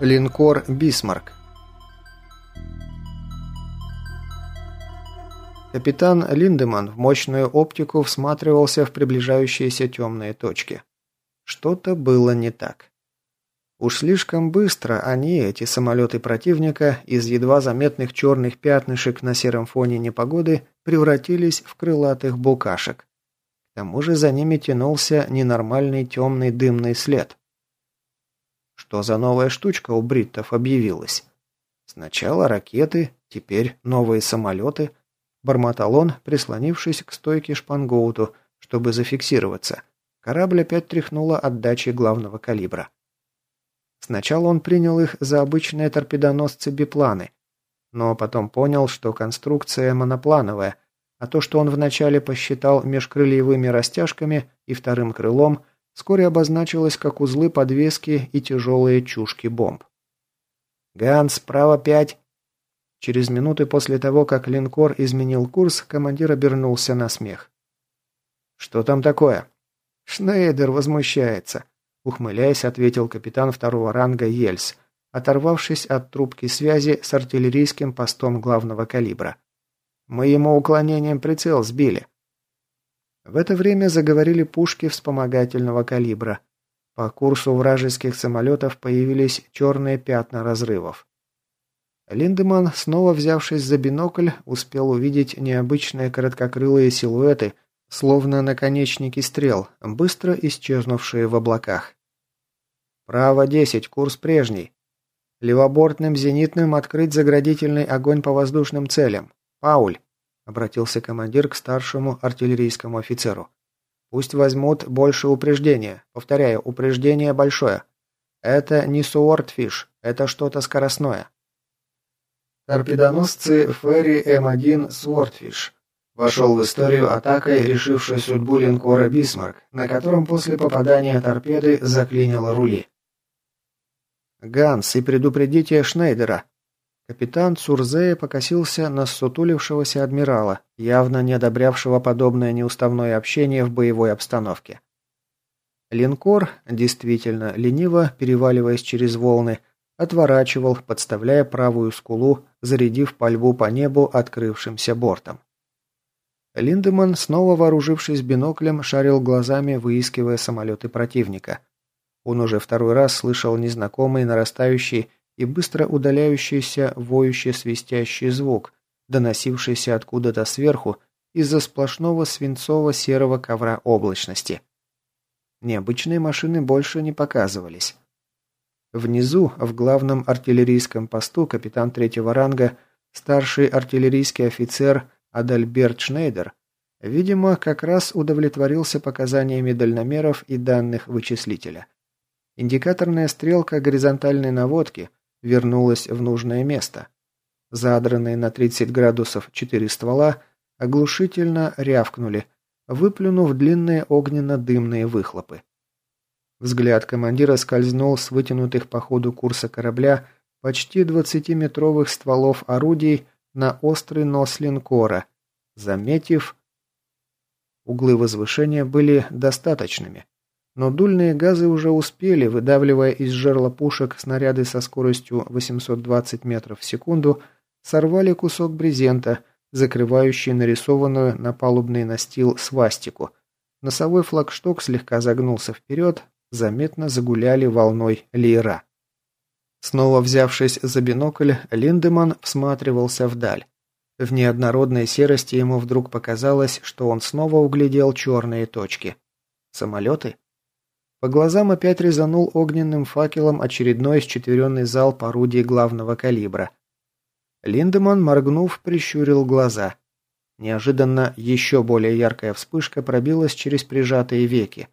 Линкор «Бисмарк». Капитан Линдеман в мощную оптику всматривался в приближающиеся темные точки. Что-то было не так. Уж слишком быстро они, эти самолеты противника, из едва заметных черных пятнышек на сером фоне непогоды превратились в крылатых букашек. К тому же за ними тянулся ненормальный темный дымный след. Что за новая штучка у бриттов объявилась? Сначала ракеты, теперь новые самолеты. Бормотал он, прислонившись к стойке шпангоуту, чтобы зафиксироваться. Корабль опять тряхнуло отдачи главного калибра. Сначала он принял их за обычные торпедоносцы-бипланы, но потом понял, что конструкция моноплановая, а то, что он вначале посчитал межкрыльевыми растяжками и вторым крылом – вскоре обозначилось как узлы подвески и тяжелые чушки бомб. «Ганс, право пять!» Через минуты после того, как линкор изменил курс, командир обернулся на смех. «Что там такое?» «Шнейдер возмущается», — ухмыляясь, ответил капитан второго ранга Ельс, оторвавшись от трубки связи с артиллерийским постом главного калибра. «Мы ему уклонением прицел сбили. В это время заговорили пушки вспомогательного калибра. По курсу вражеских самолетов появились черные пятна разрывов. Линдеман, снова взявшись за бинокль, успел увидеть необычные короткокрылые силуэты, словно наконечники стрел, быстро исчезнувшие в облаках. «Право 10, курс прежний. Левобортным зенитным открыть заградительный огонь по воздушным целям. Пауль!» Обратился командир к старшему артиллерийскому офицеру. Пусть возьмут больше упреждения. Повторяю, упреждение большое. Это не Swordfish, это что-то скоростное. Торпедоносцы Фейри М1 Swordfish вошел в историю атакой, решившей судьбу линкора «Бисмарк», на котором после попадания торпеды заклинило рули. «Ганс, и предупредите Шнейдера», капитан цур зее покосился на сутулившегося адмирала, явно не одобрявшего подобное неуставное общение в боевой обстановке. Линкор, действительно лениво, переваливаясь через волны, отворачивал, подставляя правую скулу, зарядив пальбу по небу открывшимся бортом. Линдеман, снова вооружившись биноклем, шарил глазами, выискивая самолеты противника. Он уже второй раз слышал незнакомый нарастающий и быстро удаляющийся воющий свистящий звук, доносившийся откуда-то сверху из-за сплошного свинцово-серого ковра облачности. Необычные машины больше не показывались. Внизу, в главном артиллерийском посту, капитан третьего ранга, старший артиллерийский офицер Адальберт Шнейдер, видимо, как раз удовлетворился показаниями дальномеров и данных вычислителя. Индикаторная стрелка горизонтальной наводки – вернулась в нужное место. Задранные на 30 градусов четыре ствола оглушительно рявкнули, выплюнув длинные огненно-дымные выхлопы. Взгляд командира скользнул с вытянутых по ходу курса корабля почти 20-метровых стволов орудий на острый нос линкора, заметив... Углы возвышения были достаточными. Но дульные газы уже успели, выдавливая из жерла пушек снаряды со скоростью 820 метров в секунду, сорвали кусок брезента, закрывающий нарисованную на палубный настил свастику. Носовой флагшток слегка загнулся вперед, заметно загуляли волной леера. Снова взявшись за бинокль, Линдеман всматривался вдаль. В неоднородной серости ему вдруг показалось, что он снова углядел черные точки. Самолеты? По глазам опять резанул огненным факелом очередной счетверенный залп орудий главного калибра. Линдеман, моргнув, прищурил глаза. Неожиданно еще более яркая вспышка пробилась через прижатые веки.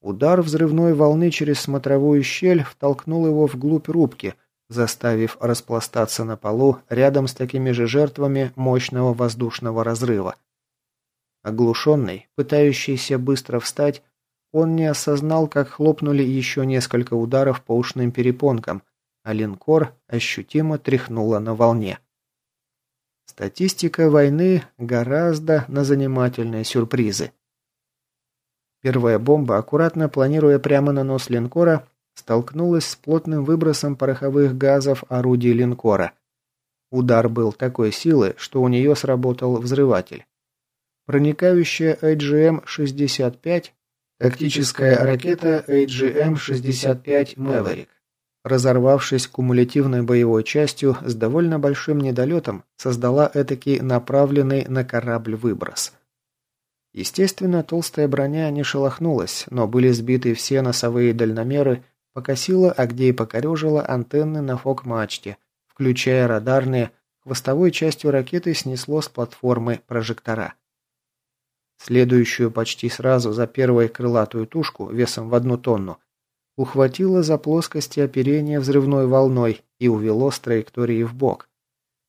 Удар взрывной волны через смотровую щель втолкнул его вглубь рубки, заставив распластаться на полу рядом с такими же жертвами мощного воздушного разрыва. Оглушенный, пытающийся быстро встать, он не осознал, как хлопнули еще несколько ударов по ушным перепонкам, а линкор ощутимо тряхнуло на волне. Статистика войны гораздо на занимательные сюрпризы. Первая бомба, аккуратно планируя прямо на нос линкора, столкнулась с плотным выбросом пороховых газов орудий линкора. Удар был такой силы, что у нее сработал взрыватель. Проникающая AGM-65, тактическая ракета AGM-65 Maverick, разорвавшись кумулятивной боевой частью с довольно большим недолетом, создала этакий направленный на корабль выброс. Естественно, толстая броня не шелохнулась, но были сбиты все носовые дальномеры, покосила, а где и покорежила антенны на фок-мачте, включая радарные, хвостовой частью ракеты снесло с платформы прожектора. Следующую почти сразу за первой крылатую тушку весом в одну тонну ухватило за плоскости оперения взрывной волной и увело с траектории в бок.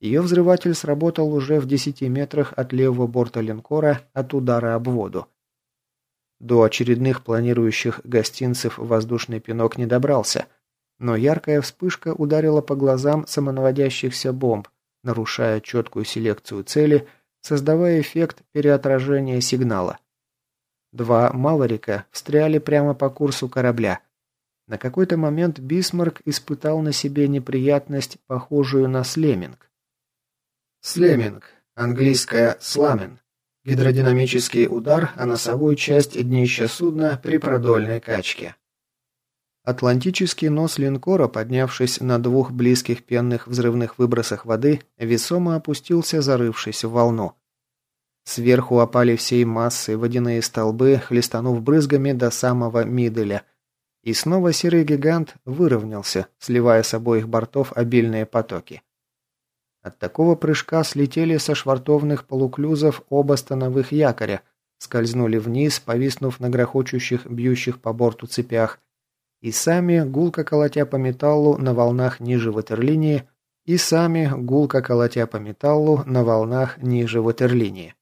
Ее взрыватель сработал уже в 10 метрах от левого борта линкора от удара об воду. До очередных планирующих гостинцев воздушный пинок не добрался, но яркая вспышка ударила по глазам самонаводящихся бомб, нарушая четкую селекцию цели, создавая эффект переотражения сигнала. Два «Малорика» встряли прямо по курсу корабля, на какой-то момент Бисмарк испытал на себе неприятность, похожую на слеминг. Слеминг. Английское «сламен». Гидродинамический удар о носовую часть днища судна при продольной качке. Атлантический нос линкора, поднявшись на двух близких пенных взрывных выбросах воды, весомо опустился, зарывшись в волну. Сверху опали всей массой водяные столбы, хлестанув брызгами до самого миделя, и снова серый гигант выровнялся, сливая с обоих бортов обильные потоки. От такого прыжка слетели со швартовных полуклюзов оба становых якоря, скользнули вниз, повиснув на грохочущих, бьющих по борту цепях, и сами, гулко колотя по металлу на волнах ниже ватерлинии, и сами, гулко колотя по металлу на волнах ниже ватерлинии.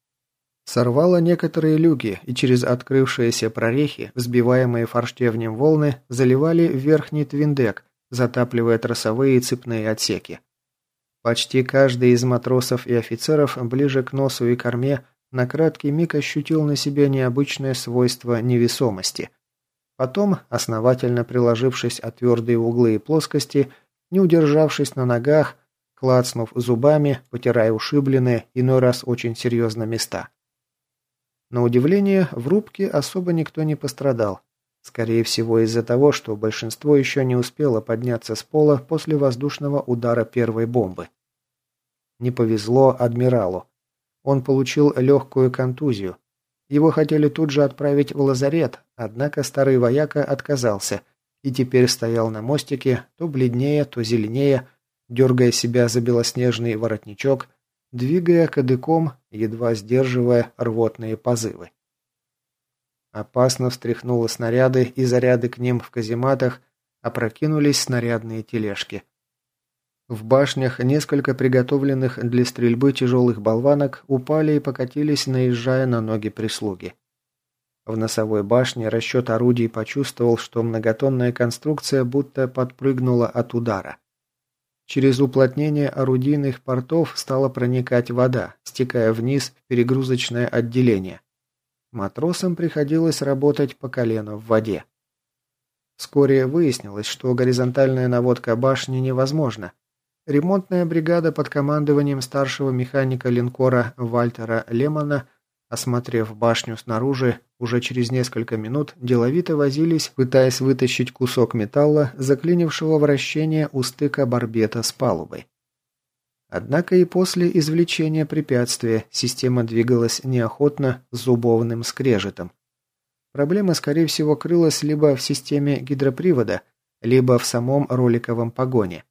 Сорвало некоторые люки, и через открывшиеся прорехи, взбиваемые форштевнем волны, заливали верхний твиндек, затапливая тросовые и цепные отсеки. Почти каждый из матросов и офицеров ближе к носу и корме на краткий миг ощутил на себе необычное свойство невесомости. Потом, основательно приложившись о твердые углы и плоскости, не удержавшись на ногах, клацнув зубами, потирая ушибленные, иной раз очень серьезно места. На удивление, в рубке особо никто не пострадал. Скорее всего из-за того, что большинство еще не успело подняться с пола после воздушного удара первой бомбы. Не повезло адмиралу. Он получил легкую контузию. Его хотели тут же отправить в лазарет, однако старый вояка отказался и теперь стоял на мостике, то бледнее, то зеленее, дергая себя за белоснежный воротничок, двигая кадыком, едва сдерживая рвотные позывы. Опасно встряхнуло снаряды, и заряды к ним в казематах опрокинулись снарядные тележки. В башнях несколько приготовленных для стрельбы тяжелых болванок упали и покатились, наезжая на ноги прислуги. В носовой башне расчет орудий почувствовал, что многотонная конструкция будто подпрыгнула от удара. Через уплотнение орудийных портов стала проникать вода, стекая вниз в перегрузочное отделение. Матросам приходилось работать по колено в воде. Вскоре выяснилось, что горизонтальная наводка башни невозможна. Ремонтная бригада под командованием старшего механика линкора Вальтера Лемона – Осмотрев башню снаружи, уже через несколько минут деловито возились, пытаясь вытащить кусок металла, заклинившего вращение у стыка барбета с палубой. Однако и после извлечения препятствия система двигалась неохотно, с зубовным скрежетом. Проблема, скорее всего, крылась либо в системе гидропривода, либо в самом роликовом погоне.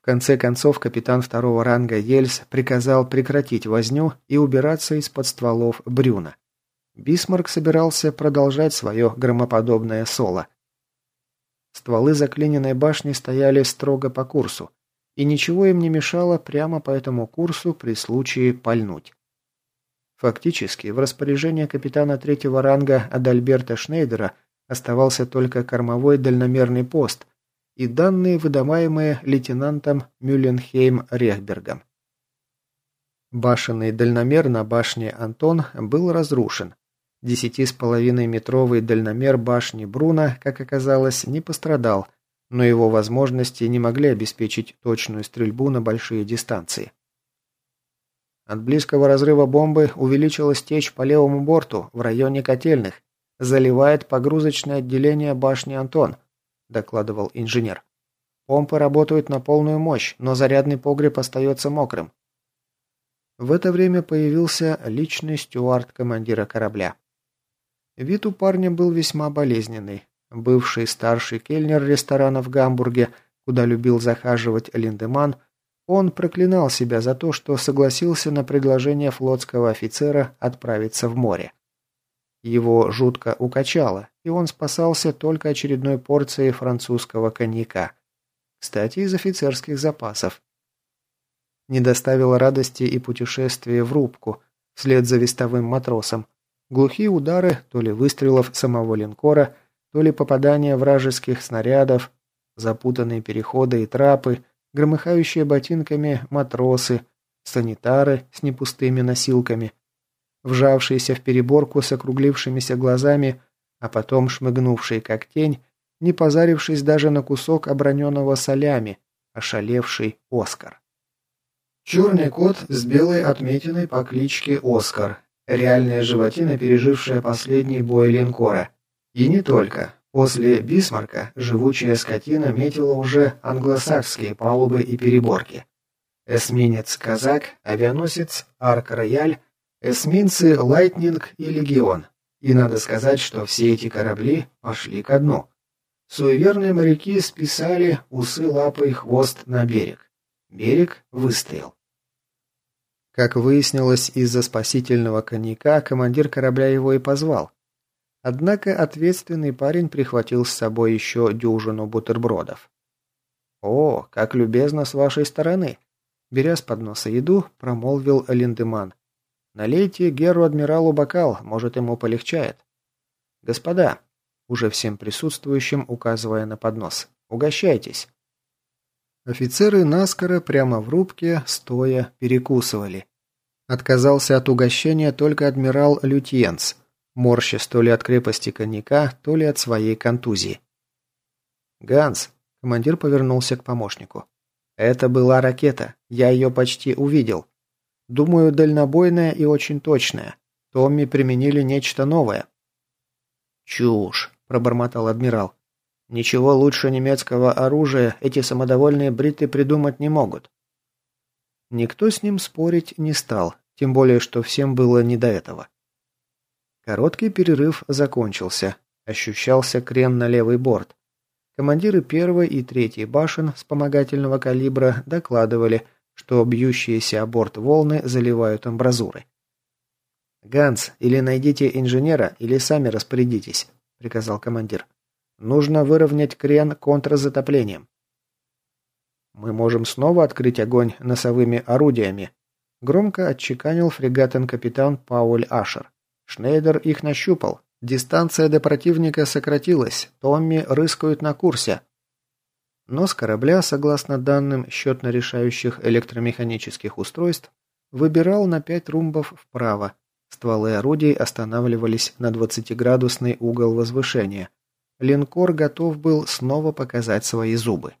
В конце концов, капитан второго ранга Ельс приказал прекратить возню и убираться из-под стволов Брюна. Бисмарк собирался продолжать свое громоподобное соло. Стволы заклиненной башни стояли строго по курсу, и ничего им не мешало прямо по этому курсу при случае пальнуть. Фактически, в распоряжении капитана третьего ранга Адальберта Шнейдера оставался только кормовой дальномерный пост, и данные, выдаваемые лейтенантом Мюлленхейм-Рехбергом. Башенный дальномер на башне Антон был разрушен. Десяти с половиной метровый дальномер башни Бруна, как оказалось, не пострадал, но его возможности не могли обеспечить точную стрельбу на большие дистанции. От близкого разрыва бомбы увеличилась течь по левому борту в районе котельных. Заливает погрузочное отделение башни «Антон», докладывал инженер. Помпы работают на полную мощь, но зарядный погреб остается мокрым. В это время появился личный стюард командира корабля. Вид у парня был весьма болезненный. Бывший старший кельнер ресторана в Гамбурге, куда любил захаживать Линдеман, он проклинал себя за то, что согласился на предложение флотского офицера отправиться в море. Его жутко укачало, и он спасался только очередной порцией французского коньяка. Кстати, из офицерских запасов. Не доставило радости и путешествие в рубку, вслед за вестовым матросом. Глухие удары, то ли выстрелов самого линкора, то ли попадания вражеских снарядов, запутанные переходы и трапы, громыхающие ботинками матросы, санитары с непустыми носилками, вжавшиеся в переборку с округлившимися глазами, а потом шмыгнувший как тень, не позарившись даже на кусок оброненного солями, ошалевший Оскар. Черный кот с белой отметиной по кличке Оскар. Реальная животина, пережившая последний бой линкора. И не только. После Бисмарка живучая скотина метила уже англосакские палубы и переборки. Эсминец «Казак», авианосец «Арк-Рояль», эсминцы «Лайтнинг» и «Легион». И надо сказать, что все эти корабли пошли ко дну. Суеверные моряки списали усы, лапы и хвост на берег. Берег выстоял. Как выяснилось, из-за спасительного коньяка командир корабля его и позвал. Однако ответственный парень прихватил с собой еще дюжину бутербродов. «О, как любезно с вашей стороны!» Беря с подноса еду, промолвил Линдеман. «Налейте Геру-адмиралу бокал, может, ему полегчает». «Господа!» Уже всем присутствующим, указывая на поднос. «Угощайтесь!» Офицеры наскоро прямо в рубке, стоя, перекусывали. Отказался от угощения только адмирал Лютьенц, морщась то ли от крепости коньяка, то ли от своей контузии. «Ганс», — командир повернулся к помощнику, — «это была ракета, я ее почти увидел. Думаю, дальнобойная и очень точная. Томми применили нечто новое». «Чушь», — пробормотал адмирал. Ничего лучше немецкого оружия эти самодовольные бриты придумать не могут. Никто с ним спорить не стал, тем более, что всем было не до этого. Короткий перерыв закончился. Ощущался крен на левый борт. Командиры первой и третьей башен вспомогательного калибра докладывали, что бьющиеся о борт волны заливают амбразуры. «Ганс, или найдите инженера, или сами распорядитесь», — приказал командир. Нужно выровнять крен контрзатоплением. Мы можем снова открыть огонь носовыми орудиями. Громко отчеканил фрегатен-капитан Пауль Ашер. Шнейдер их нащупал. Дистанция до противника сократилась. Томми рыскают на курсе. Нос корабля, согласно данным счетно-решающих электромеханических устройств, выбирал на 5 румбов вправо. Стволы орудий останавливались на 20-градусный угол возвышения, линкор готов был снова показать свои зубы.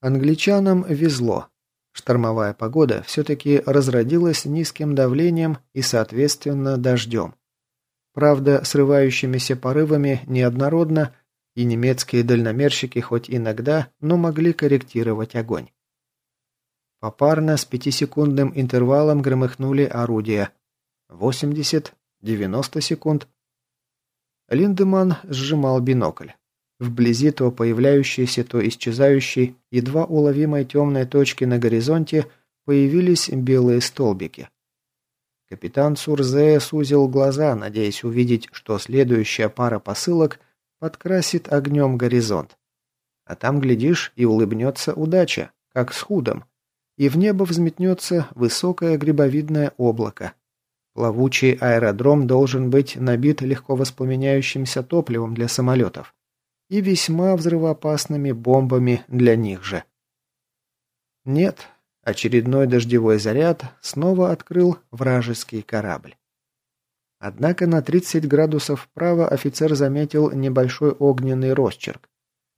Англичанам везло. Штормовая погода все-таки разродилась низким давлением и, соответственно, дождем. Правда, срывающимися порывами неоднородно, и немецкие дальномерщики хоть иногда, но могли корректировать огонь. Попарно с пятисекундным интервалом громыхнули орудия. 80, 90 секунд, Линдеман сжимал бинокль. Вблизи то появляющиеся, то исчезающие, едва уловимой темной точки на горизонте появились белые столбики. Капитан Сурзе сузил глаза, надеясь увидеть, что следующая пара посылок подкрасит огнем горизонт. А там, глядишь, и улыбнется удача, как с худом, и в небо взметнется высокое грибовидное облако. Плавучий аэродром должен быть набит легко воспламеняющимся топливом для самолетов и весьма взрывоопасными бомбами для них же. Нет, очередной дождевой заряд снова открыл вражеский корабль. Однако на 30 градусов вправо офицер заметил небольшой огненный росчерк.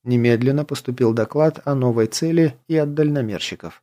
Немедленно поступил доклад о новой цели и от дальномерщиков.